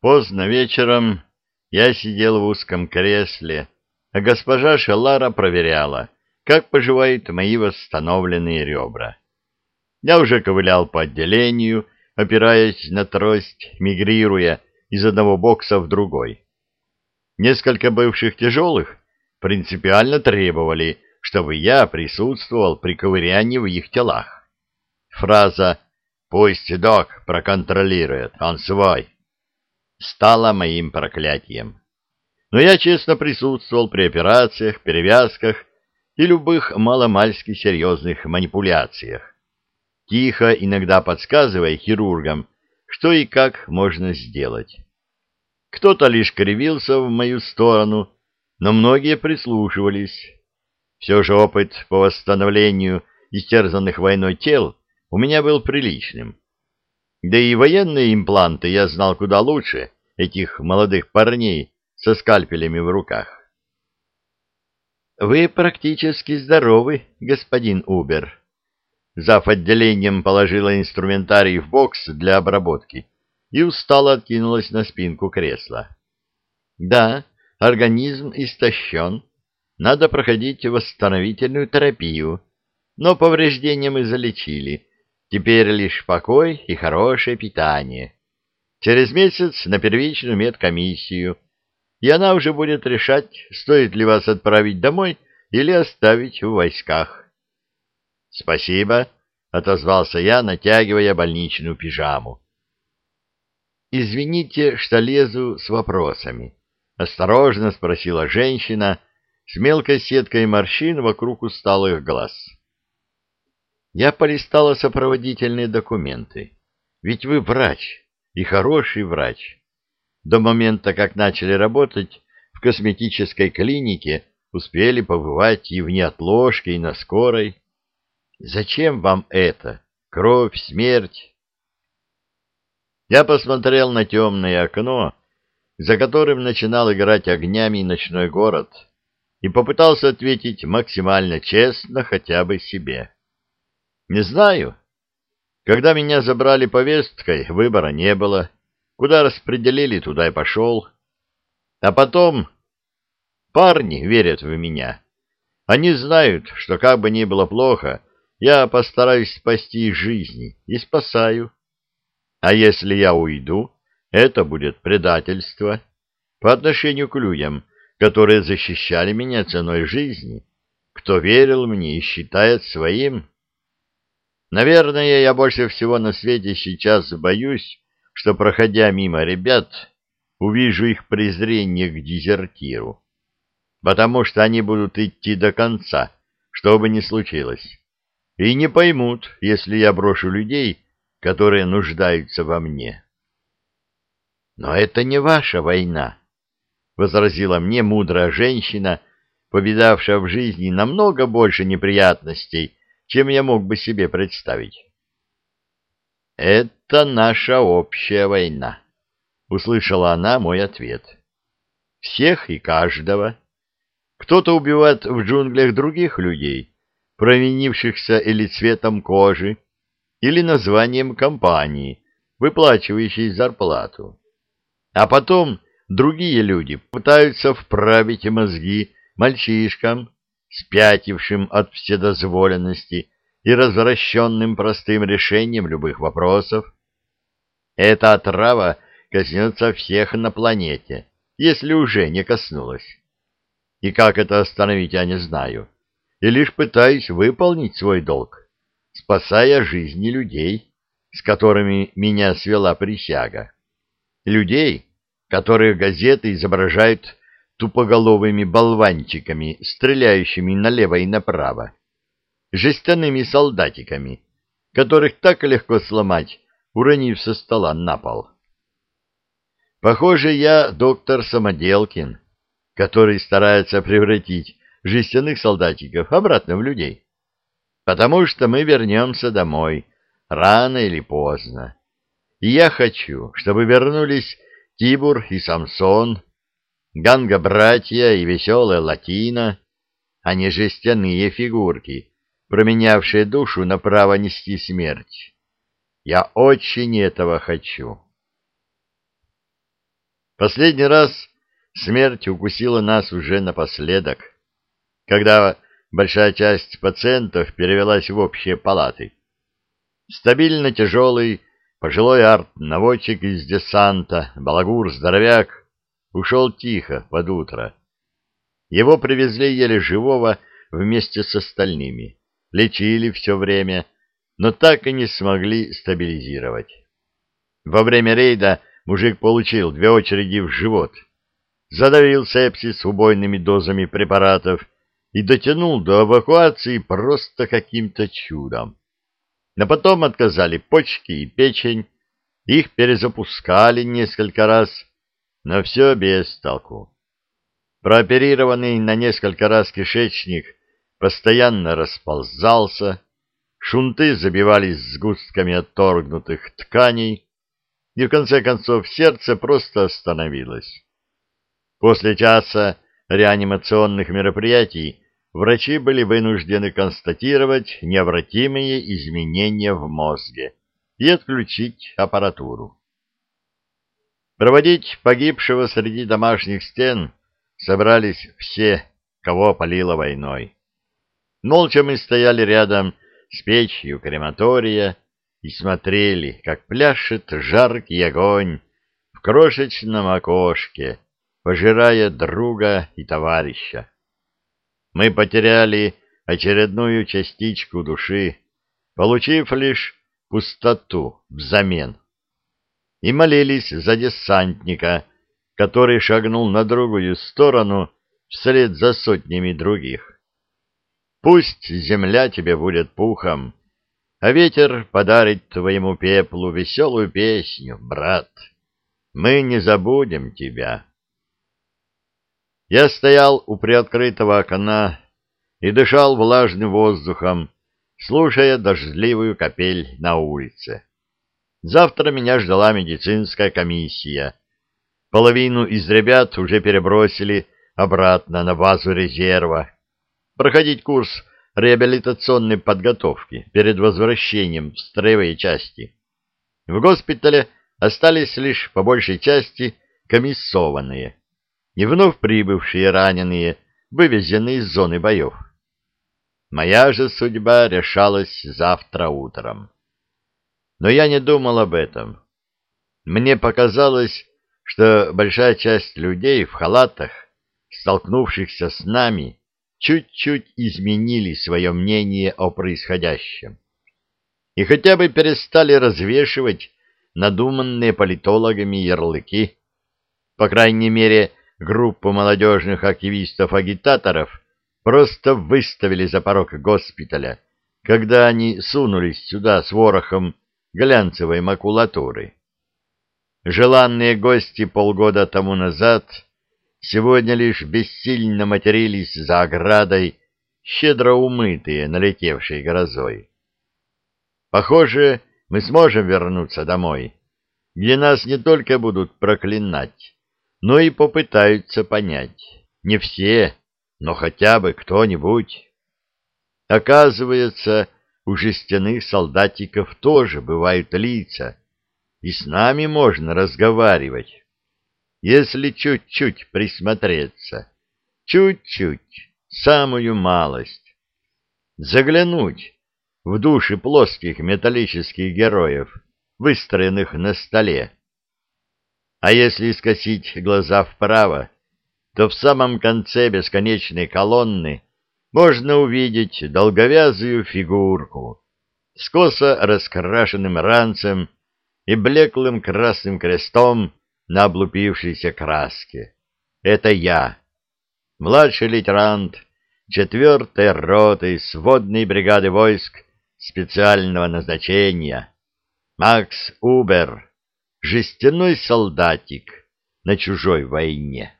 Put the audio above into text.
Поздно вечером я сидел в узком кресле, а госпожа Шеллара проверяла, как поживают мои восстановленные ребра. Я уже ковылял по отделению, опираясь на трость, мигрируя из одного бокса в другой. Несколько бывших тяжелых принципиально требовали, чтобы я присутствовал при ковырянии в их телах. Фраза «Пусть док проконтролирует, он свой» стала моим проклятием. Но я честно присутствовал при операциях, перевязках и любых маломальски серьезных манипуляциях, тихо иногда подсказывая хирургам, что и как можно сделать. Кто-то лишь кривился в мою сторону, но многие прислушивались. Все же опыт по восстановлению истерзанных войной тел у меня был приличным. Да и военные импланты я знал куда лучше этих молодых парней со скальпелями в руках. «Вы практически здоровы, господин Убер». Зав. отделением положила инструментарий в бокс для обработки и устало откинулась на спинку кресла. «Да, организм истощен. Надо проходить восстановительную терапию, но повреждения мы залечили» Теперь лишь покой и хорошее питание. Через месяц на первичную медкомиссию, и она уже будет решать, стоит ли вас отправить домой или оставить в войсках. — Спасибо, — отозвался я, натягивая больничную пижаму. — Извините, что лезу с вопросами, — осторожно спросила женщина с мелкой сеткой морщин вокруг усталых глаз. — я полистала сопроводительные документы. Ведь вы врач, и хороший врач. До момента, как начали работать в косметической клинике, успели побывать и в неотложке, и на скорой. Зачем вам это? Кровь, смерть? Я посмотрел на темное окно, за которым начинал играть огнями ночной город, и попытался ответить максимально честно хотя бы себе. Не знаю. Когда меня забрали повесткой, выбора не было. Куда распределили, туда и пошел. А потом парни верят в меня. Они знают, что как бы ни было плохо, я постараюсь спасти их жизни и спасаю. А если я уйду, это будет предательство по отношению к людям, которые защищали меня ценой жизни, кто верил мне и считает своим. Наверное, я больше всего на свете сейчас боюсь, что, проходя мимо ребят, увижу их презрение к дезертиру, потому что они будут идти до конца, что бы ни случилось, и не поймут, если я брошу людей, которые нуждаются во мне. «Но это не ваша война», — возразила мне мудрая женщина, повидавшая в жизни намного больше неприятностей, чем я мог бы себе представить. «Это наша общая война», — услышала она мой ответ. «Всех и каждого. Кто-то убивает в джунглях других людей, провинившихся или цветом кожи, или названием компании, выплачивающей зарплату. А потом другие люди пытаются вправить мозги мальчишкам, спятившим от вседозволенности и развращенным простым решением любых вопросов. Эта отрава коснется всех на планете, если уже не коснулась. И как это остановить, я не знаю. И лишь пытаюсь выполнить свой долг, спасая жизни людей, с которыми меня свела присяга. Людей, которых газеты изображают тупоголовыми болванчиками, стреляющими налево и направо, жестяными солдатиками, которых так легко сломать, уронив со стола на пол. Похоже, я доктор Самоделкин, который старается превратить жестяных солдатиков обратно в людей, потому что мы вернемся домой рано или поздно. И я хочу, чтобы вернулись Тибур и Самсон, Ганга-братья и веселая латина, а не жестяные фигурки, променявшие душу на право нести смерть. Я очень этого хочу. Последний раз смерть укусила нас уже напоследок, когда большая часть пациентов перевелась в общие палаты. Стабильно тяжелый пожилой арт-наводчик из десанта, балагур-здоровяк, ушел тихо под утро. Его привезли еле живого вместе с остальными, лечили все время, но так и не смогли стабилизировать. Во время рейда мужик получил две очереди в живот, задавил сепсис убойными дозами препаратов и дотянул до эвакуации просто каким-то чудом. Но потом отказали почки и печень, их перезапускали несколько раз, но все без толку. Прооперированный на несколько раз кишечник постоянно расползался, шунты забивались сгустками отторгнутых тканей, и в конце концов сердце просто остановилось. После часа реанимационных мероприятий врачи были вынуждены констатировать необратимые изменения в мозге и отключить аппаратуру. Проводить погибшего среди домашних стен собрались все, кого опалило войной. Молча мы стояли рядом с печью крематория и смотрели, как пляшет жаркий огонь в крошечном окошке, пожирая друга и товарища. Мы потеряли очередную частичку души, получив лишь пустоту взамен, и молились за десантника, который шагнул на другую сторону вслед за сотнями других. Пусть земля тебе будет пухом, а ветер подарит твоему пеплу веселую песню, брат. Мы не забудем тебя. Я стоял у приоткрытого окна и дышал влажным воздухом, слушая дождливую капель на улице. Завтра меня ждала медицинская комиссия, Половину из ребят уже перебросили обратно на базу резерва. Проходить курс реабилитационной подготовки перед возвращением в строевые части. В госпитале остались лишь по большей части комиссованные и вновь прибывшие раненые, вывезенные из зоны боев. Моя же судьба решалась завтра утром. Но я не думал об этом. Мне показалось, что большая часть людей в халатах, столкнувшихся с нами, чуть-чуть изменили свое мнение о происходящем. И хотя бы перестали развешивать надуманные политологами ярлыки. По крайней мере, группу молодежных активистов-агитаторов просто выставили за порог госпиталя, когда они сунулись сюда с ворохом глянцевой макулатуры. Желанные гости полгода тому назад сегодня лишь бессильно матерились за оградой, щедро умытые налетевшей грозой. Похоже, мы сможем вернуться домой, где нас не только будут проклинать, но и попытаются понять. Не все, но хотя бы кто-нибудь. Оказывается, у жестяных солдатиков тоже бывают лица, и с нами можно разговаривать, если чуть-чуть присмотреться, чуть-чуть, самую малость, заглянуть в души плоских металлических героев, выстроенных на столе. А если скосить глаза вправо, то в самом конце бесконечной колонны можно увидеть долговязую фигурку с косо раскрашенным ранцем и блеклым красным крестом на облупившейся краске. Это я, младший лейтенант четвертой роты сводной бригады войск специального назначения, Макс Убер, жестяной солдатик на чужой войне.